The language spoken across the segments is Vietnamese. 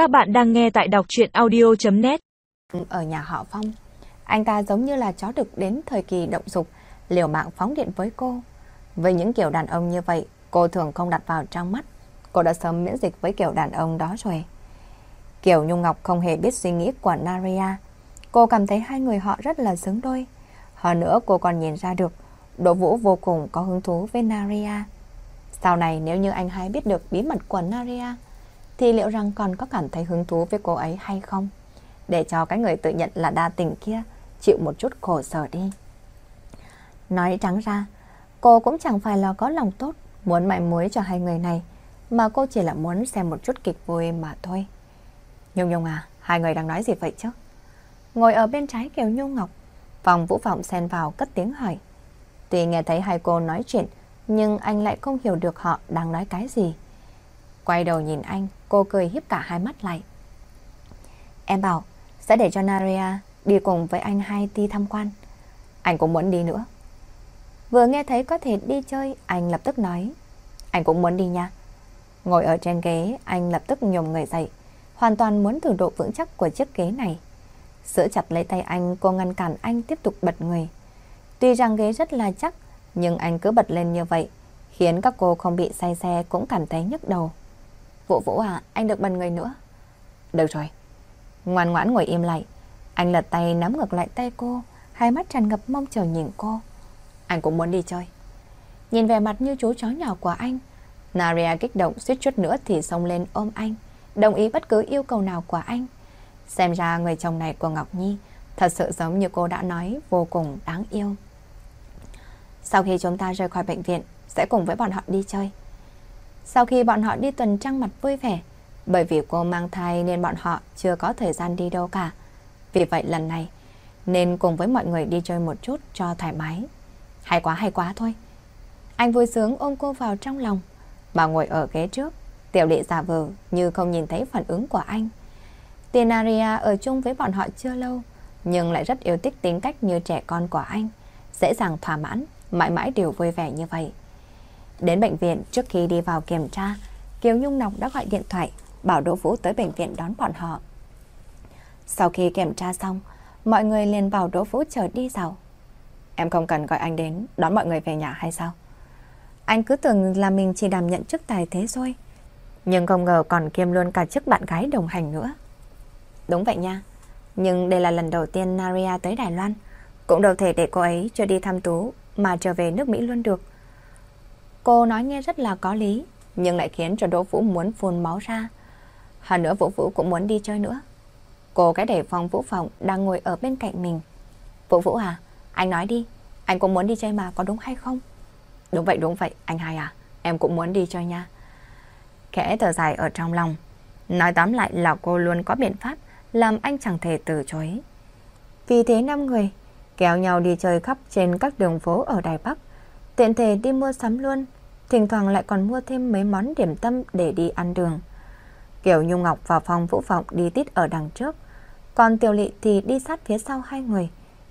Các bạn đang nghe tại đọc chuyện audio.net Ở nhà họ Phong, anh ta giống như là chó đực đến thời kỳ động dục, liều mạng phóng điện với cô. Với những kiểu đàn ông như vậy, cô thường không đặt vào trong mắt. Cô đã sớm miễn dịch với kiểu đàn ông đó rồi. kiểu Nhung Ngọc không hề biết suy nghĩ của Naria. Cô cảm thấy hai người họ rất là xứng đôi. Hơn nữa cô còn nhìn ra được Đỗ Vũ vô cùng có hứng thú với Naria. Sau này nếu như anh hai biết được bí mật của Naria, thì liệu rằng còn có cảm thấy hứng thú với cô ấy hay không? Để cho cái người tự nhận là đa tình kia chịu một chút khổ sở đi. Nói trắng ra, cô cũng chẳng phải là có lòng tốt muốn mại muối cho hai người này, mà cô chỉ là muốn xem một chút kịch vui mà thôi. Nhung Nhung à, hai người đang nói gì vậy chứ? Ngồi ở bên trái Kiều Nhung Ngọc, vòng vũ vọng xen vào cất tiếng hỏi. Tuy nghe thấy hai cô nói chuyện, nhưng anh lại không hiểu được họ đang nói cái gì. Quay đầu nhìn anh, cô cười hiếp cả hai mắt lại. Em bảo, sẽ để cho Naria đi cùng với anh Haiti tham quan. Anh cũng muốn đi nữa. Vừa nghe thấy có thể đi chơi, anh lập tức nói. Anh cũng muốn đi nha. Ngồi ở trên ghế, anh lập tức nhồm người dậy, hoàn toàn muốn thử độ vững chắc của chiếc ghế này. Giữ chặt lấy tay anh, cô ngăn cản anh tiếp tục bật người. Tuy rằng ghế rất là chắc, nhưng anh cứ bật lên như vậy, khiến các cô không bị say xe cũng cảm thấy nhức đầu. Vũ Vũ à, anh được bần người nữa. Được rồi. Ngoan ngoãn ngồi im lại. Anh lật tay nắm ngược lại tay cô, hai mắt tràn ngập mong chờ nhìn cô. Anh cũng muốn đi chơi. Nhìn vẻ mặt như chú chó nhỏ của anh, Naria kích động suýt chút nữa thì xông lên ôm anh, đồng ý bất cứ yêu cầu nào của anh. Xem ra người chồng này của Ngọc Nhi thật sự giống như cô đã nói vô cùng đáng yêu. Sau khi chúng ta rời khỏi bệnh viện, sẽ cùng với bọn họ đi chơi. Sau khi bọn họ đi tuần trăng mặt vui vẻ, bởi vì cô mang thai nên bọn họ chưa có thời gian đi đâu cả. Vì vậy lần này, nên cùng với mọi người đi chơi một chút cho thoải mái. Hay quá hay quá thôi. Anh vui sướng ôm cô vào trong lòng, bà ngồi ở ghế trước, tiểu lệ giả vờ như không nhìn thấy phản ứng của anh. Tinaria ở chung với bọn họ chưa lâu, nhưng lại rất yêu thích tính cách như trẻ con của anh, dễ dàng thỏa mãn, mãi mãi đều vui vẻ như vậy. Đến bệnh viện trước khi đi vào kiểm tra, Kiều Nhung Ngọc đã gọi điện thoại bảo Đỗ Vũ tới bệnh viện đón bọn họ. Sau khi kiểm tra xong, mọi người liền bảo Đỗ Vũ chờ đi dạo. Em không cần gọi anh đến đón mọi người về nhà hay sao? Anh cứ tưởng là mình chỉ đảm nhận chức tài thế thôi. Nhưng không ngờ còn kiêm luôn cả chức bạn gái đồng hành nữa. Đúng vậy nha. Nhưng đây là lần đầu tiên Naria tới Đài Loan. Cũng đâu thể để cô ấy chưa đi thăm Tú mà trở về nước Mỹ luôn được. Cô nói nghe rất là có lý, nhưng lại khiến cho Đỗ Vũ muốn phun máu ra. Hơn nữa Vũ Vũ cũng muốn đi chơi nữa. Cô cái để phòng Vũ Phòng đang ngồi ở bên cạnh mình. Vũ Vũ à, anh nói đi, anh cũng muốn đi chơi mà có đúng hay không? Đúng vậy, đúng vậy, anh hai à, em cũng muốn đi chơi nha. Khẽ thở dài ở trong lòng. Nói tóm lại là cô luôn có biện pháp làm anh chẳng thể từ chối. Vì thế năm người kéo nhau đi chơi khắp trên các đường phố ở Đài Bắc tiện thể đi mua sắm luôn, thỉnh thoảng lại còn mua thêm mấy món điểm tâm để đi ăn đường. Kiều Nhung Ngọc và Phong Vũ Vọng đi tít ở đằng trước, còn Tiểu Lị thì đi sát phía sau hai người,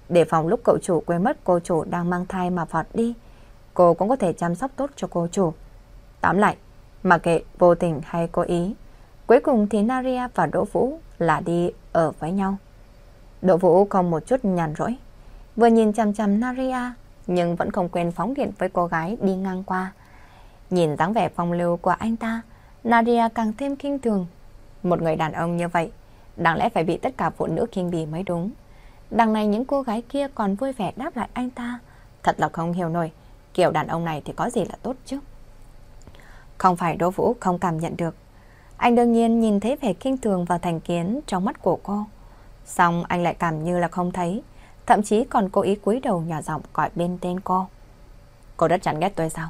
để phòng lúc cậu chủ quên mất cô chủ đang mang thai mà vọt đi, cô cũng có thể chăm sóc tốt cho cô chủ. Tóm lại, mà kệ vô tình hay cố ý, cuối cùng thì Naria và Đỗ Vũ là đi ở với nhau. Đỗ Vũ không một chút nhàn rỗi, vừa nhìn chăm chăm Naria nhưng vẫn không quên phóng điện với cô gái đi ngang qua. Nhìn dáng vẻ phong lưu của anh ta, Nadia càng thêm kinh thường. Một người đàn ông như vậy, đáng lẽ phải bị tất cả phụ nữ kinh bì mới đúng. Đằng này những cô gái kia còn vui vẻ đáp lại anh ta. Thật là không hiểu nổi, kiểu đàn ông này thì có gì là tốt chứ. Không phải Đỗ Vũ không cảm nhận được. Anh đương nhiên nhìn thấy vẻ kinh thường và thành kiến trong mắt của cô. Xong anh lại cảm như là không thấy thậm chí còn cố ý cúi đầu nhỏ giọng gọi bên tên cô. Cô rất chán ghét tôi sao?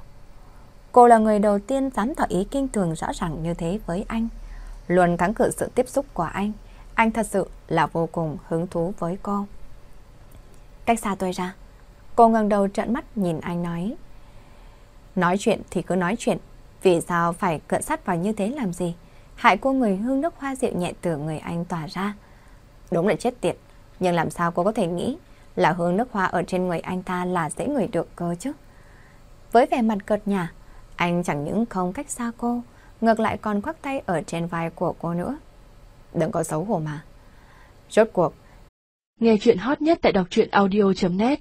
Cô là người đầu tiên dám tỏ ý kinh thường rõ ràng như thế với anh. Luôn kháng cự sự tiếp xúc của anh. Anh thật sự là vô cùng hứng thú với cô. Cách xa tôi ra. Cô ngẩng đầu trợn mắt nhìn anh nói. Nói chuyện thì cứ nói chuyện. Vì sao phải cận sát vào như thế làm gì? Hại cô người hương nước hoa dịu nhẹ từ người anh tỏa ra. Đúng là chết tiệt. Nhưng làm sao cô có thể nghĩ là hương nước hoa ở trên người anh ta là dễ người được cơ chứ. Với vẻ mặt cợt nhả, anh chẳng những không cách xa cô, ngược lại còn khoác tay ở trên vai của cô nữa. đừng có xấu hổ mà. Rốt cuộc. Nghe chuyện hot nhất tại đọc truyện audio.net